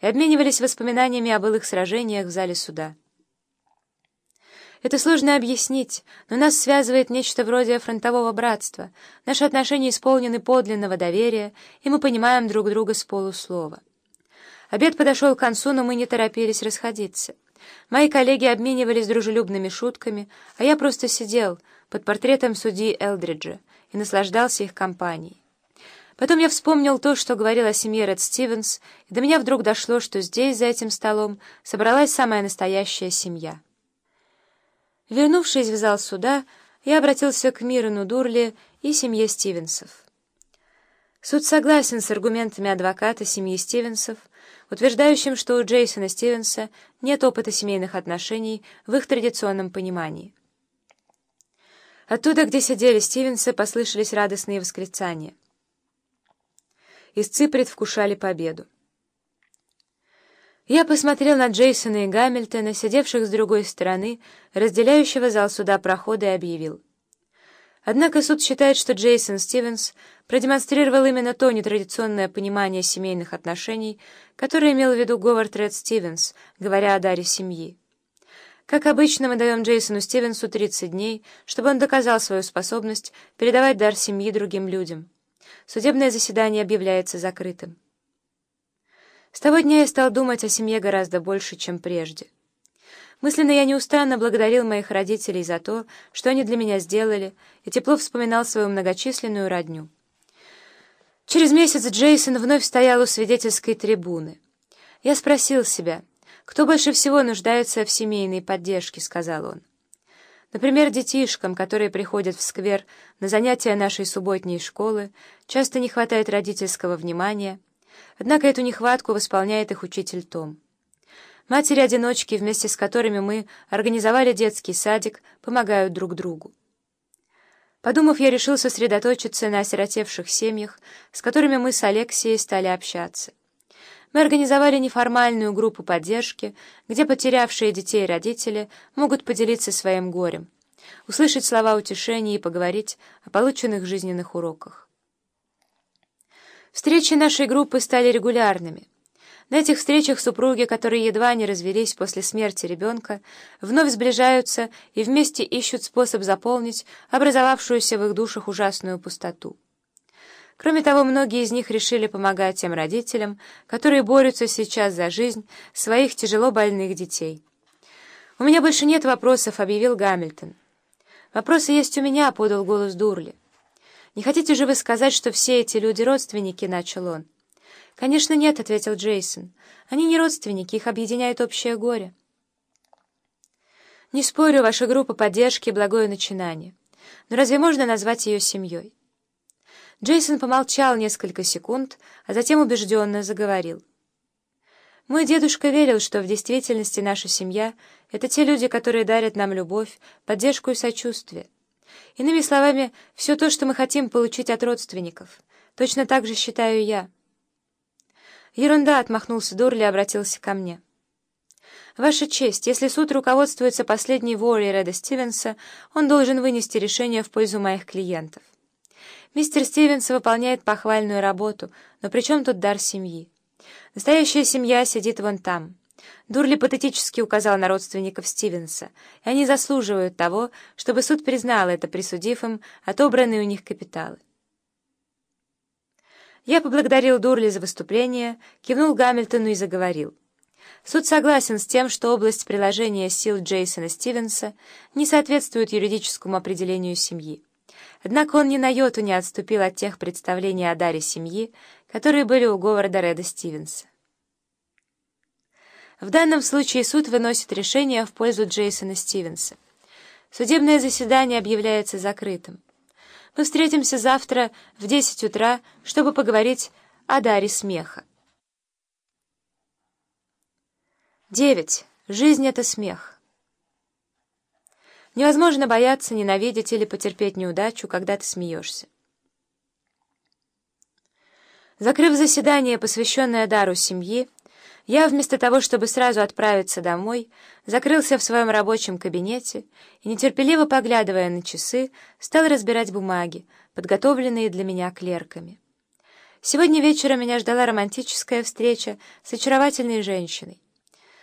и обменивались воспоминаниями о былых сражениях в зале суда. Это сложно объяснить, но нас связывает нечто вроде фронтового братства. Наши отношения исполнены подлинного доверия, и мы понимаем друг друга с полуслова. Обед подошел к концу, но мы не торопились расходиться. Мои коллеги обменивались дружелюбными шутками, а я просто сидел под портретом судьи Элдриджа и наслаждался их компанией. Потом я вспомнил то, что говорил о семье Ред Стивенс, и до меня вдруг дошло, что здесь, за этим столом, собралась самая настоящая семья. Вернувшись в зал суда, я обратился к Мирану Дурли и семье Стивенсов. Суд согласен с аргументами адвоката семьи Стивенсов, утверждающим, что у Джейсона Стивенса нет опыта семейных отношений в их традиционном понимании. Оттуда, где сидели Стивенсы, послышались радостные восклицания. Истцы предвкушали победу. Я посмотрел на Джейсона и Гамильтона, сидевших с другой стороны, разделяющего зал суда прохода, и объявил. Однако суд считает, что Джейсон Стивенс продемонстрировал именно то нетрадиционное понимание семейных отношений, которое имел в виду Говард Ред Стивенс, говоря о даре семьи. Как обычно, мы даем Джейсону Стивенсу 30 дней, чтобы он доказал свою способность передавать дар семьи другим людям. Судебное заседание объявляется закрытым. С того дня я стал думать о семье гораздо больше, чем прежде. Мысленно я неустанно благодарил моих родителей за то, что они для меня сделали, и тепло вспоминал свою многочисленную родню. Через месяц Джейсон вновь стоял у свидетельской трибуны. Я спросил себя, кто больше всего нуждается в семейной поддержке, сказал он. Например, детишкам, которые приходят в сквер на занятия нашей субботней школы, часто не хватает родительского внимания, Однако эту нехватку восполняет их учитель Том. Матери-одиночки, вместе с которыми мы организовали детский садик, помогают друг другу. Подумав, я решил сосредоточиться на осиротевших семьях, с которыми мы с Алексией стали общаться. Мы организовали неформальную группу поддержки, где потерявшие детей родители могут поделиться своим горем, услышать слова утешения и поговорить о полученных жизненных уроках. Встречи нашей группы стали регулярными. На этих встречах супруги, которые едва не развелись после смерти ребенка, вновь сближаются и вместе ищут способ заполнить образовавшуюся в их душах ужасную пустоту. Кроме того, многие из них решили помогать тем родителям, которые борются сейчас за жизнь своих тяжело больных детей. «У меня больше нет вопросов», — объявил Гамильтон. «Вопросы есть у меня», — подал голос Дурли. «Не хотите же вы сказать, что все эти люди родственники?» — начал он. «Конечно нет», — ответил Джейсон. «Они не родственники, их объединяет общее горе». «Не спорю, ваша группа поддержки — благое начинание. Но разве можно назвать ее семьей?» Джейсон помолчал несколько секунд, а затем убежденно заговорил. «Мой дедушка верил, что в действительности наша семья — это те люди, которые дарят нам любовь, поддержку и сочувствие. Иными словами, все то, что мы хотим получить от родственников. Точно так же считаю я. Ерунда, — отмахнулся Дорли и обратился ко мне. Ваша честь, если суд руководствуется последней волей Реда Стивенса, он должен вынести решение в пользу моих клиентов. Мистер Стивенс выполняет похвальную работу, но при чем тут дар семьи? Настоящая семья сидит вон там. Дурли патетически указал на родственников Стивенса, и они заслуживают того, чтобы суд признал это, присудив им отобранные у них капиталы. Я поблагодарил Дурли за выступление, кивнул Гамильтону и заговорил. Суд согласен с тем, что область приложения сил Джейсона Стивенса не соответствует юридическому определению семьи. Однако он ни на йоту не отступил от тех представлений о даре семьи, которые были у Говарда Реда Стивенса. В данном случае суд выносит решение в пользу Джейсона Стивенса. Судебное заседание объявляется закрытым. Мы встретимся завтра в 10 утра, чтобы поговорить о даре смеха. 9. Жизнь — это смех. Невозможно бояться, ненавидеть или потерпеть неудачу, когда ты смеешься. Закрыв заседание, посвященное дару семьи, я, вместо того, чтобы сразу отправиться домой, закрылся в своем рабочем кабинете и, нетерпеливо поглядывая на часы, стал разбирать бумаги, подготовленные для меня клерками. Сегодня вечером меня ждала романтическая встреча с очаровательной женщиной.